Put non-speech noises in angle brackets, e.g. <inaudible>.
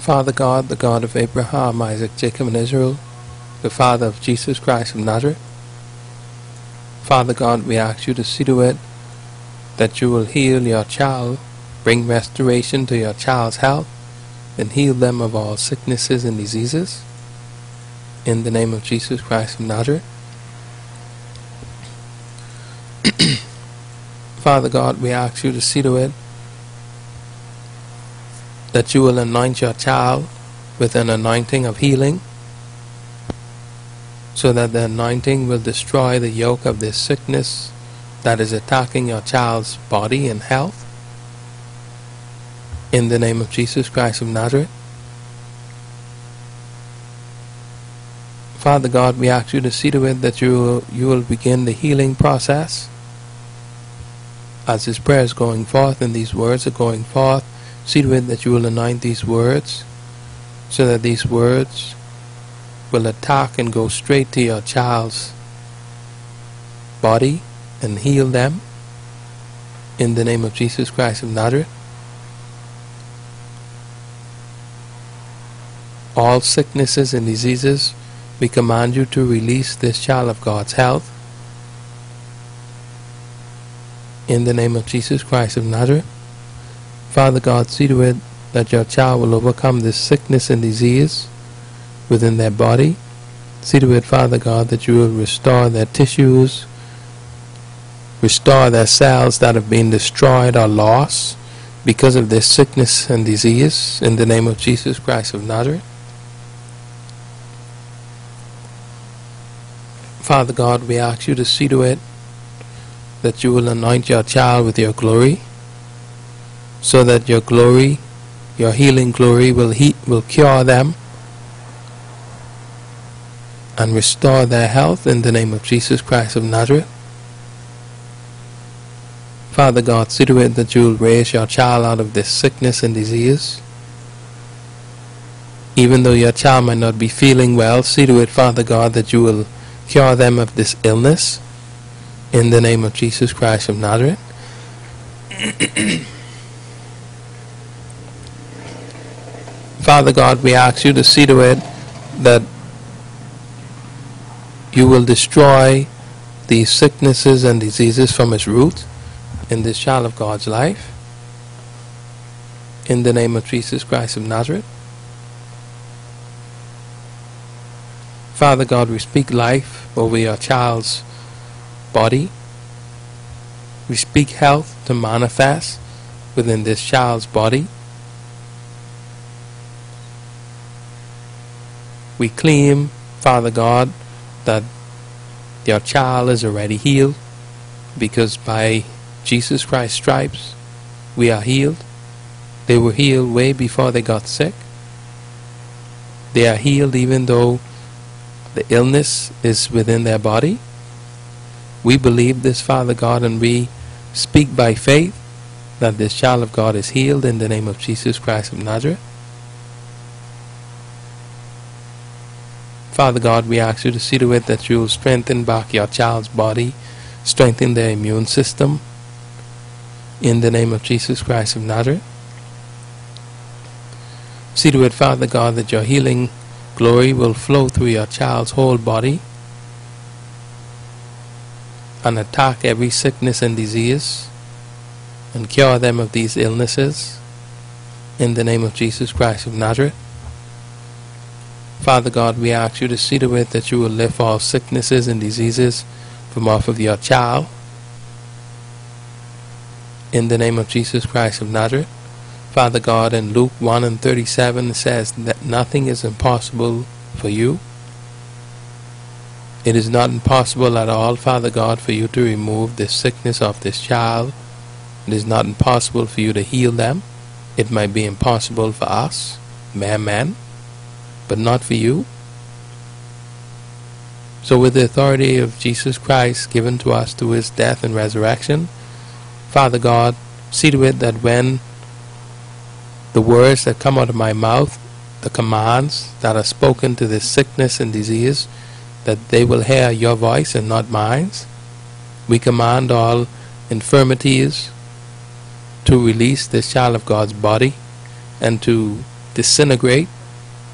Father God, the God of Abraham, Isaac, Jacob, and Israel, the Father of Jesus Christ of Nazareth, Father God, we ask you to see to it that you will heal your child, bring restoration to your child's health, and heal them of all sicknesses and diseases. In the name of Jesus Christ of Nazareth. <coughs> Father God, we ask you to see to it that you will anoint your child with an anointing of healing so that the anointing will destroy the yoke of this sickness that is attacking your child's body and health. In the name of Jesus Christ of Nazareth. Father God, we ask you to see to it that you you will begin the healing process as this prayer is going forth and these words are going forth. See to it that you will anoint these words so that these words will attack and go straight to your child's body and heal them in the name of Jesus Christ of Nazareth. All sicknesses and diseases, we command you to release this child of God's health in the name of Jesus Christ of Nazareth. Father God, see to it that your child will overcome this sickness and disease within their body. See to it, Father God, that you will restore their tissues, restore their cells that have been destroyed or lost because of this sickness and disease in the name of Jesus Christ of Nazareth. Father God, we ask you to see to it that you will anoint your child with your glory, so that your glory, your healing glory, will, he- will cure them and restore their health in the name of Jesus Christ of Nazareth. Father God, see to it that you will raise your child out of this sickness and disease. Even though your child might not be feeling well, see to it, Father God, that you will cure them of this illness in the name of Jesus Christ of Nazareth. <clears throat> Father God, we ask you to see to it that you will destroy these sicknesses and diseases from its root in this child of God's life. In the name of Jesus Christ of Nazareth. Father God, we speak life over your child's body. We speak health to manifest within this child's body. We claim, Father God, that your child is already healed because by Jesus Christ's stripes we are healed. They were healed way before they got sick. They are healed even though the illness is within their body. We believe this, Father God, and we speak by faith that this child of God is healed in the name of Jesus Christ of Nazareth. Father God, we ask you to see to it that you will strengthen back your child's body, strengthen their immune system, in the name of Jesus Christ of Nazareth. See to it, Father God, that your healing glory will flow through your child's whole body and attack every sickness and disease and cure them of these illnesses in the name of Jesus Christ of Nazareth. Father God, we ask you to see to it that you will lift all sicknesses and diseases from off of your child in the name of Jesus Christ of Nazareth. Father God, in Luke 1 and 37 says that nothing is impossible for you. It is not impossible at all, Father God, for you to remove the sickness of this child. It is not impossible for you to heal them. It might be impossible for us, mere men, but not for you. So, with the authority of Jesus Christ given to us through his death and resurrection, Father God, see to it that when the words that come out of my mouth, the commands that are spoken to this sickness and disease, that they will hear your voice and not mine. We command all infirmities to release this child of God's body and to disintegrate